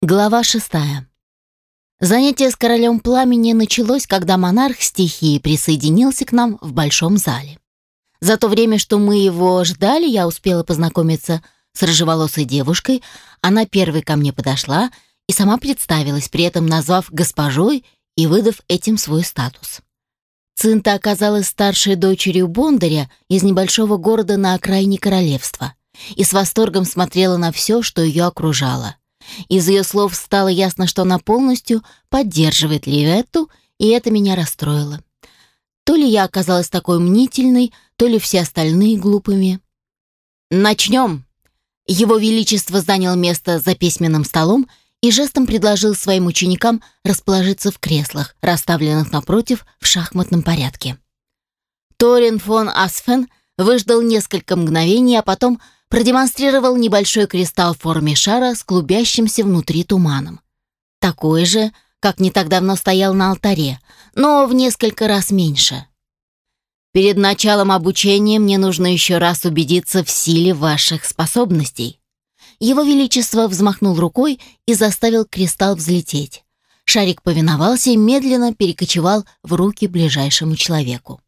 Глава шестая. Занятие с королем пламени началось, когда монарх стихии присоединился к нам в большом зале. За то время, что мы его ждали, я успела познакомиться с рыжеволосой девушкой. Она первой ко мне подошла и сама представилась, при этом назвав госпожой и выдав этим свой статус. Цинта оказалась старшей дочерью Бондаря из небольшого города на окраине королевства и с восторгом смотрела на все, что ее окружало. Из ее слов стало ясно, что она полностью поддерживает Ливетту, и это меня расстроило. То ли я оказалась такой мнительной, то ли все остальные глупыми. «Начнем!» Его Величество занял место за письменным столом и жестом предложил своим ученикам расположиться в креслах, расставленных напротив в шахматном порядке. Торин фон Асфен выждал несколько мгновений, а потом продемонстрировал небольшой кристалл в форме шара с клубящимся внутри туманом. Такой же, как не так давно стоял на алтаре, но в несколько раз меньше. Перед началом обучения мне нужно еще раз убедиться в силе ваших способностей. Его Величество взмахнул рукой и заставил кристалл взлететь. Шарик повиновался и медленно перекочевал в руки ближайшему человеку.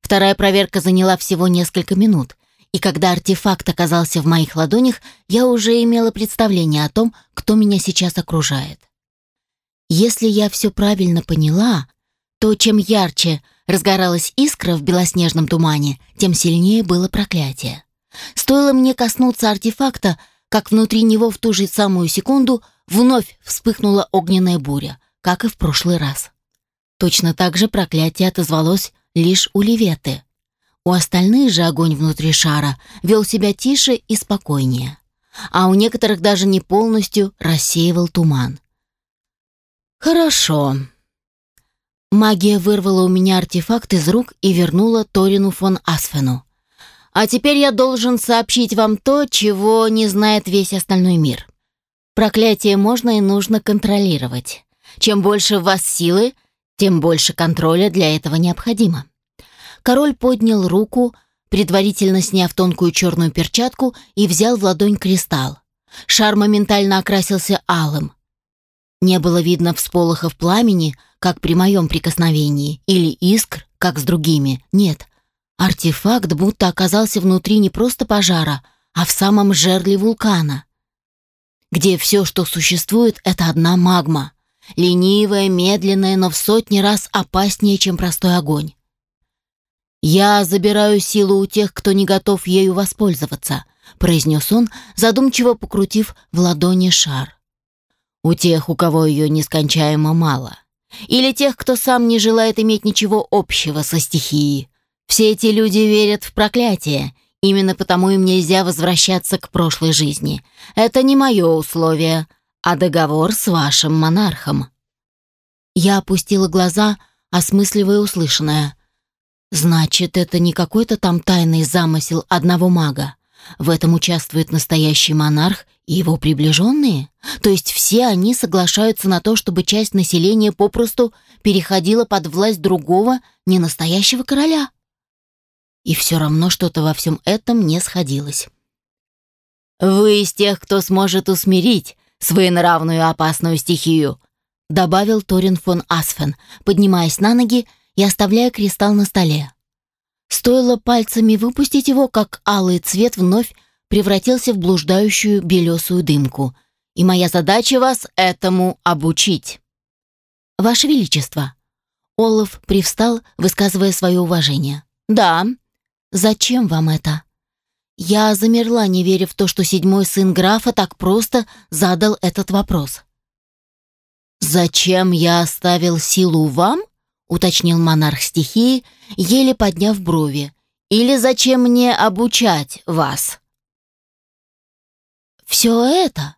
Вторая проверка заняла всего несколько минут, и когда артефакт оказался в моих ладонях, я уже имела представление о том, кто меня сейчас окружает. Если я все правильно поняла, то чем ярче разгоралась искра в белоснежном тумане, тем сильнее было проклятие. Стоило мне коснуться артефакта, как внутри него в ту же самую секунду вновь вспыхнула огненная буря, как и в прошлый раз. Точно так же проклятие отозвалось лишь у Леветы. У остальных же огонь внутри шара вел себя тише и спокойнее, а у некоторых даже не полностью рассеивал туман. «Хорошо». Магия вырвала у меня артефакт из рук и вернула Торину фон Асфену. «А теперь я должен сообщить вам то, чего не знает весь остальной мир. Проклятие можно и нужно контролировать. Чем больше в вас силы, тем больше контроля для этого необходимо». Король поднял руку, предварительно сняв тонкую черную перчатку, и взял в ладонь кристалл. Шар моментально окрасился алым. Не было видно всполохов пламени, как при моем прикосновении, или искр, как с другими. Нет, артефакт будто оказался внутри не просто пожара, а в самом жерле вулкана, где все, что существует, это одна магма. Ленивая, медленная, но в сотни раз опаснее, чем простой огонь. «Я забираю силу у тех, кто не готов ею воспользоваться», произнес он, задумчиво покрутив в ладони шар. «У тех, у кого ее нескончаемо мало. Или тех, кто сам не желает иметь ничего общего со стихией. Все эти люди верят в проклятие, именно потому им нельзя возвращаться к прошлой жизни. Это не мое условие, а договор с вашим монархом». Я опустила глаза, осмысливая услышанное. Значит, это не какой-то там тайный замысел одного мага. В этом участвует настоящий монарх и его приближенные? То есть все они соглашаются на то, чтобы часть населения попросту переходила под власть другого, не настоящего короля? И все равно что-то во всем этом не сходилось. «Вы из тех, кто сможет усмирить своенравную опасную стихию», добавил Торин фон Асфен, поднимаясь на ноги и оставляя кристалл на столе. Стоило пальцами выпустить его, как алый цвет вновь превратился в блуждающую белесую дымку. И моя задача вас этому обучить. Ваше Величество. Олаф привстал, высказывая свое уважение. Да. Зачем вам это? Я замерла, не веря в то, что седьмой сын графа так просто задал этот вопрос. «Зачем я оставил силу вам?» Уточнил монарх стихии, еле подняв брови. Или зачем мне обучать вас? Все это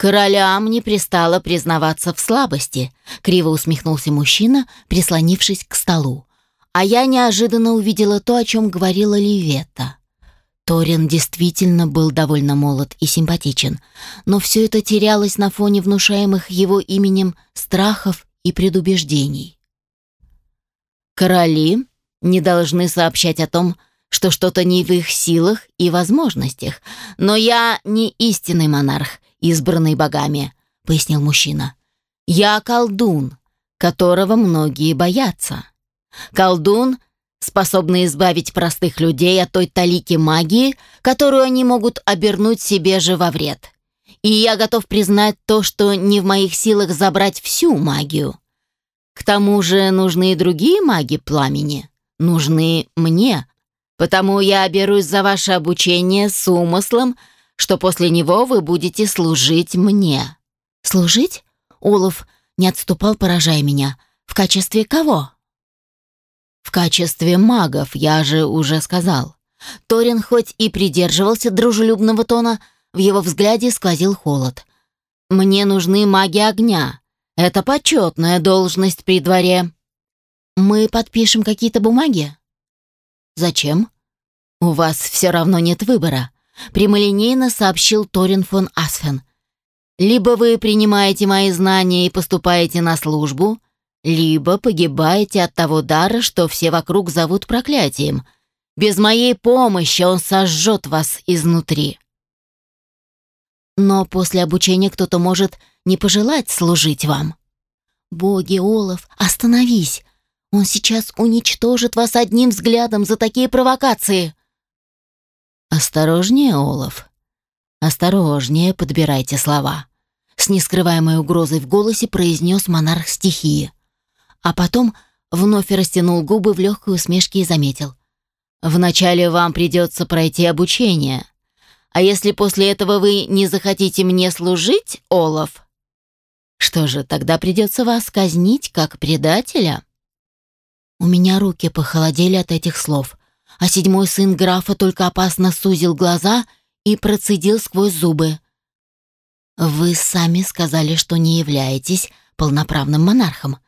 Королям не пристало признаваться в слабости, криво усмехнулся мужчина, прислонившись к столу. А я неожиданно увидела то, о чем говорила Ливетта. Торин действительно был довольно молод и симпатичен, но все это терялось на фоне внушаемых его именем страхов и предубеждений. Короли не должны сообщать о том, что что-то не в их силах и возможностях. Но я не истинный монарх, избранный богами, пояснил мужчина. Я колдун, которого многие боятся. Колдун, способный избавить простых людей от той талики магии, которую они могут обернуть себе же во вред. И я готов признать то, что не в моих силах забрать всю магию. Тому же нужны и другие маги пламени. Нужны мне. Потому я берусь за ваше обучение с умыслом, что после него вы будете служить мне». «Служить?» Олаф не отступал, поражая меня. «В качестве кого?» «В качестве магов, я же уже сказал». Торин хоть и придерживался дружелюбного тона, в его взгляде сквозил холод. «Мне нужны маги огня. Это почетная должность при дворе». «Мы подпишем какие-то бумаги?» «Зачем?» «У вас все равно нет выбора», — прямолинейно сообщил Торин фон Асфен. «Либо вы принимаете мои знания и поступаете на службу, либо погибаете от того дара, что все вокруг зовут проклятием. Без моей помощи он сожжет вас изнутри». «Но после обучения кто-то может не пожелать служить вам». «Боги, Олаф, остановись! Он сейчас уничтожит вас одним взглядом за такие провокации!» «Осторожнее, Олаф. Осторожнее подбирайте слова», — с нескрываемой угрозой в голосе произнес монарх стихии. А потом вновь растянул губы в легкой усмешке и заметил. «Вначале вам придется пройти обучение. А если после этого вы не захотите мне служить, Олаф, что же, тогда придется вас казнить как предателя?» У меня руки похолодели от этих слов а седьмой сын графа только опасно сузил глаза и процедил сквозь зубы. «Вы сами сказали, что не являетесь полноправным монархом.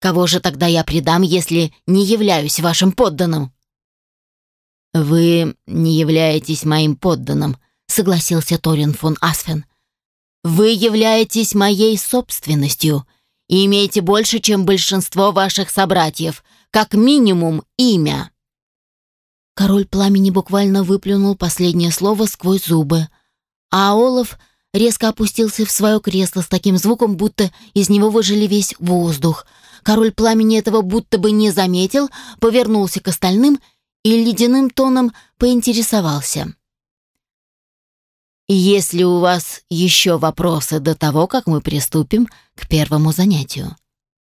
Кого же тогда я предам, если не являюсь вашим подданным?» «Вы не являетесь моим подданным», — согласился Торин фон Асфен. «Вы являетесь моей собственностью и имеете больше, чем большинство ваших собратьев, как минимум имя». Король пламени буквально выплюнул последнее слово сквозь зубы, а Олаф резко опустился в свое кресло с таким звуком, будто из него выжили весь воздух. Король пламени этого будто бы не заметил, повернулся к остальным и ледяным тоном поинтересовался. «Есть у вас еще вопросы до того, как мы приступим к первому занятию?»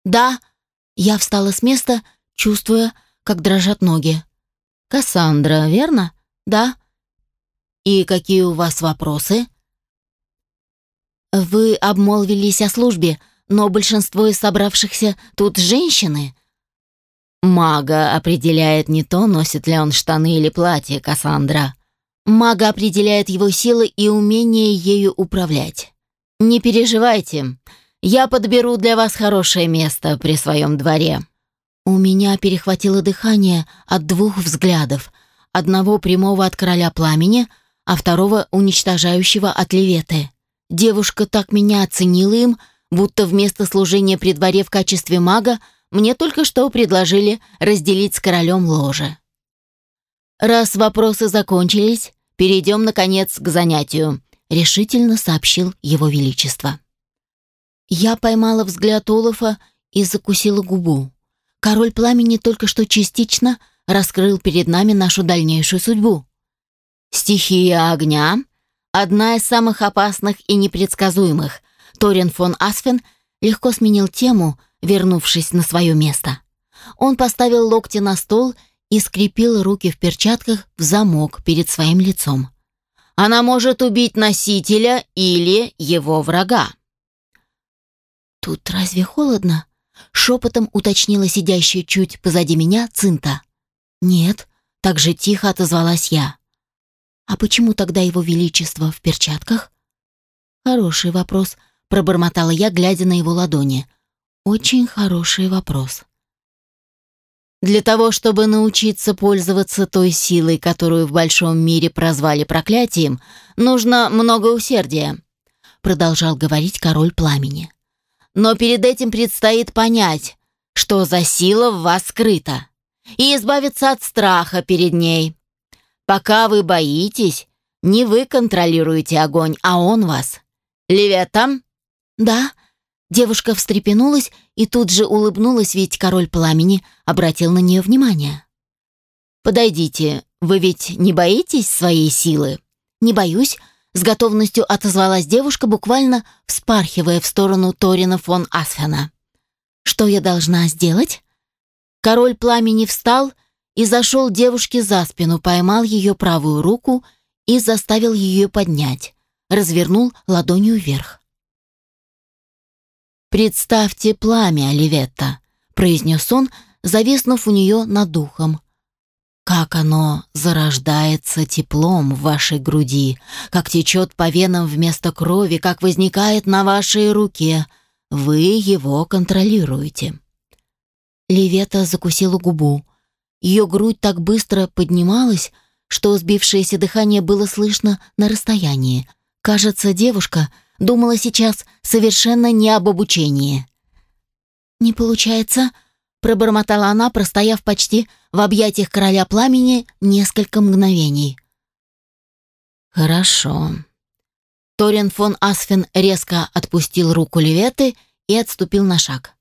«Да», я встала с места, чувствуя, как дрожат ноги. «Кассандра, верно?» «Да». «И какие у вас вопросы?» «Вы обмолвились о службе, но большинство из собравшихся тут женщины». «Мага определяет не то, носит ли он штаны или платье, Кассандра. Мага определяет его силы и умение ею управлять. Не переживайте, я подберу для вас хорошее место при своем дворе». У меня перехватило дыхание от двух взглядов. Одного прямого от короля пламени, а второго уничтожающего от леветы. Девушка так меня оценила им, будто вместо служения при дворе в качестве мага мне только что предложили разделить с королем ложе. «Раз вопросы закончились, перейдем, наконец, к занятию», — решительно сообщил его величество. Я поймала взгляд Олафа и закусила губу. Король пламени только что частично раскрыл перед нами нашу дальнейшую судьбу. Стихия огня — одна из самых опасных и непредсказуемых. Торин фон Асфен легко сменил тему, вернувшись на свое место. Он поставил локти на стол и скрепил руки в перчатках в замок перед своим лицом. Она может убить носителя или его врага. «Тут разве холодно?» Шепотом уточнила сидящая чуть позади меня Цинта. «Нет», — так же тихо отозвалась я. «А почему тогда его величество в перчатках?» «Хороший вопрос», — пробормотала я, глядя на его ладони. «Очень хороший вопрос». «Для того, чтобы научиться пользоваться той силой, которую в большом мире прозвали проклятием, нужно много усердия», — продолжал говорить король пламени. Но перед этим предстоит понять, что за сила в вас скрыта, и избавиться от страха перед ней. Пока вы боитесь, не вы контролируете огонь, а он вас. Левета?» «Да». Девушка встрепенулась и тут же улыбнулась, ведь король пламени обратил на нее внимание. «Подойдите, вы ведь не боитесь своей силы?» «Не боюсь», — с готовностью отозвалась девушка, буквально вспархивая в сторону Торина фон Асфена. «Что я должна сделать?» Король пламени встал и зашел девушке за спину, поймал ее правую руку и заставил ее поднять, развернул ладонью вверх. «Представьте пламя, Оливетта», — произнес он, зависнув у нее над духом. «Как оно зарождается теплом в вашей груди, как течет по венам вместо крови, как возникает на вашей руке. Вы его контролируете». Левета закусила губу. Ее грудь так быстро поднималась, что сбившееся дыхание было слышно на расстоянии. Кажется, девушка — Думала сейчас совершенно не об обучении. «Не получается», — пробормотала она, простояв почти в объятиях короля пламени несколько мгновений. «Хорошо». Торин фон Асфен резко отпустил руку Леветы и отступил на шаг.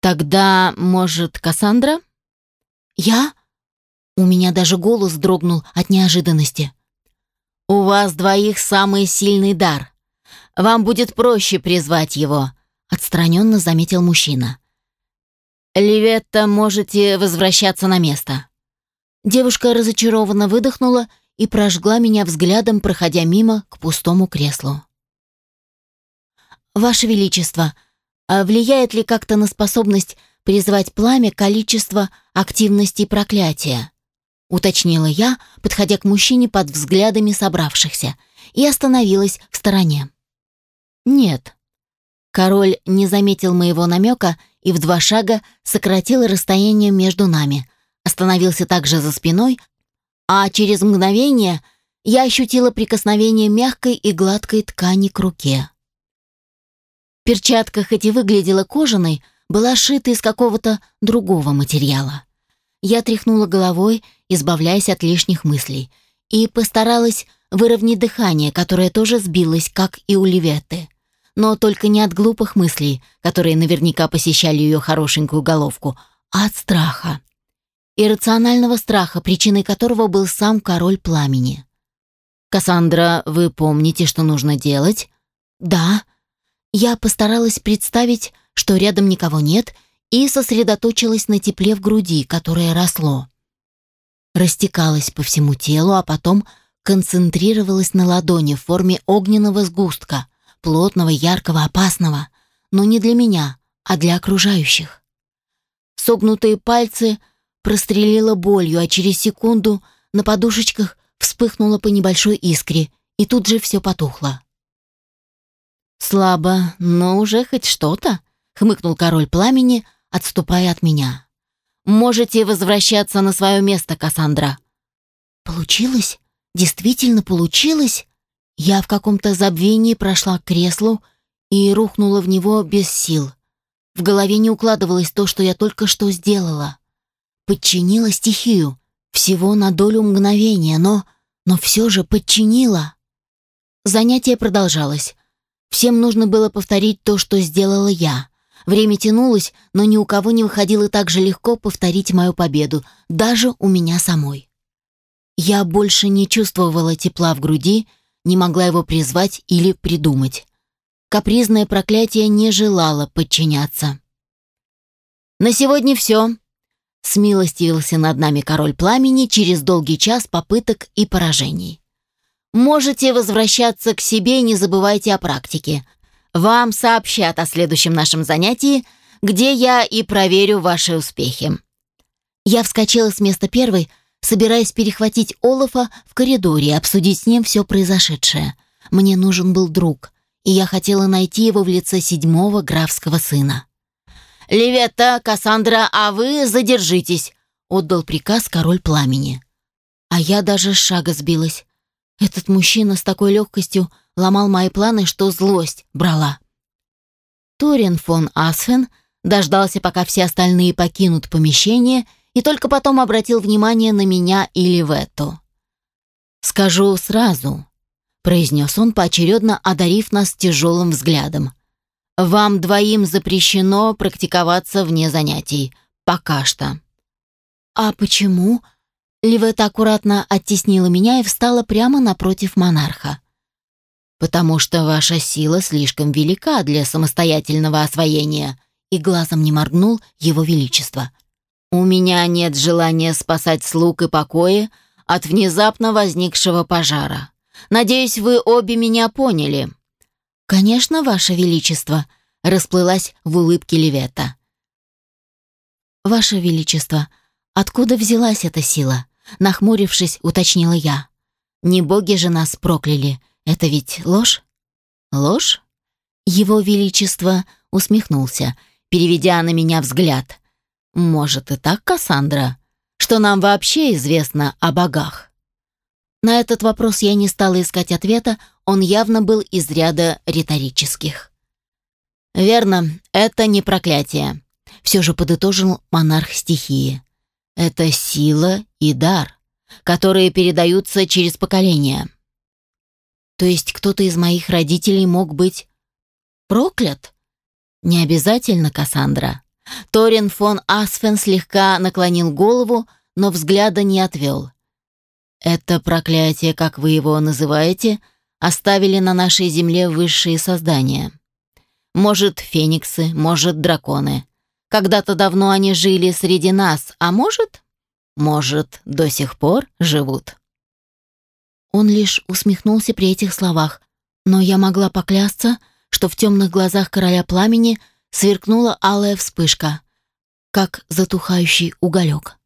«Тогда, может, Кассандра?» «Я?» У меня даже голос дрогнул от неожиданности. «У вас двоих самый сильный дар. Вам будет проще призвать его», — отстраненно заметил мужчина. «Ливетта, можете возвращаться на место». Девушка разочарованно выдохнула и прожгла меня взглядом, проходя мимо к пустому креслу. «Ваше Величество, а влияет ли как-то на способность призвать пламя количество активности проклятия?» уточнила я, подходя к мужчине под взглядами собравшихся, и остановилась в стороне. «Нет». Король не заметил моего намека и в два шага сократил расстояние между нами, остановился также за спиной, а через мгновение я ощутила прикосновение мягкой и гладкой ткани к руке. Перчатка, хоть и выглядела кожаной, была шита из какого-то другого материала. Я тряхнула головой, избавляясь от лишних мыслей, и постаралась выровнять дыхание, которое тоже сбилось, как и у Леветты но только не от глупых мыслей, которые наверняка посещали ее хорошенькую головку, а от страха. Иррационального страха, причиной которого был сам король пламени. «Кассандра, вы помните, что нужно делать?» «Да». Я постаралась представить, что рядом никого нет, и сосредоточилась на тепле в груди, которое росло. Растекалось по всему телу, а потом концентрировалось на ладони в форме огненного сгустка, плотного, яркого, опасного, но не для меня, а для окружающих. Согнутые пальцы прострелило болью, а через секунду на подушечках вспыхнуло по небольшой искре, и тут же все потухло. «Слабо, но уже хоть что-то», — хмыкнул король пламени, отступая от меня. «Можете возвращаться на свое место, Кассандра». «Получилось? Действительно получилось?» Я в каком-то забвении прошла к креслу и рухнула в него без сил. В голове не укладывалось то, что я только что сделала. Подчинила стихию, всего на долю мгновения, но... но все же подчинила. Занятие продолжалось. Всем нужно было повторить то, что сделала я. Время тянулось, но ни у кого не выходило так же легко повторить мою победу, даже у меня самой. Я больше не чувствовала тепла в груди, не могла его призвать или придумать. Капризное проклятие не желало подчиняться. «На сегодня все», — смилостивился над нами король пламени через долгий час попыток и поражений. «Можете возвращаться к себе, не забывайте о практике. Вам сообщат о следующем нашем занятии, где я и проверю ваши успехи». Я вскочила с места первой, — собираясь перехватить Олафа в коридоре и обсудить с ним все произошедшее. Мне нужен был друг, и я хотела найти его в лице седьмого графского сына. «Леветта, Кассандра, а вы задержитесь!» — отдал приказ король пламени. А я даже с шага сбилась. Этот мужчина с такой легкостью ломал мои планы, что злость брала. Торин фон Асфен дождался, пока все остальные покинут помещение — и только потом обратил внимание на меня или в эту. «Скажу сразу», — произнес он, поочередно одарив нас тяжелым взглядом. «Вам двоим запрещено практиковаться вне занятий. Пока что». «А почему?» Ливета аккуратно оттеснила меня и встала прямо напротив монарха. «Потому что ваша сила слишком велика для самостоятельного освоения», и глазом не моргнул его величество. «У меня нет желания спасать слуг и покои от внезапно возникшего пожара. Надеюсь, вы обе меня поняли». «Конечно, ваше величество», — расплылась в улыбке Левета. «Ваше величество, откуда взялась эта сила?» Нахмурившись, уточнила я. «Не боги же нас прокляли. Это ведь ложь?» «Ложь?» Его Величество усмехнулся, переведя на меня взгляд. «Может и так, Кассандра? Что нам вообще известно о богах?» На этот вопрос я не стала искать ответа, он явно был из ряда риторических. «Верно, это не проклятие», — все же подытожил монарх стихии. Это сила и дар, которые передаются через поколения. То есть кто-то из моих родителей мог быть проклят? Не обязательно, Кассандра. Торин фон Асфен слегка наклонил голову, но взгляда не отвел. Это проклятие, как вы его называете, оставили на нашей земле высшие создания. Может, фениксы, может, драконы. Когда-то давно они жили среди нас, а может, может, до сих пор живут. Он лишь усмехнулся при этих словах, но я могла поклясться, что в темных глазах короля пламени сверкнула алая вспышка, как затухающий уголек.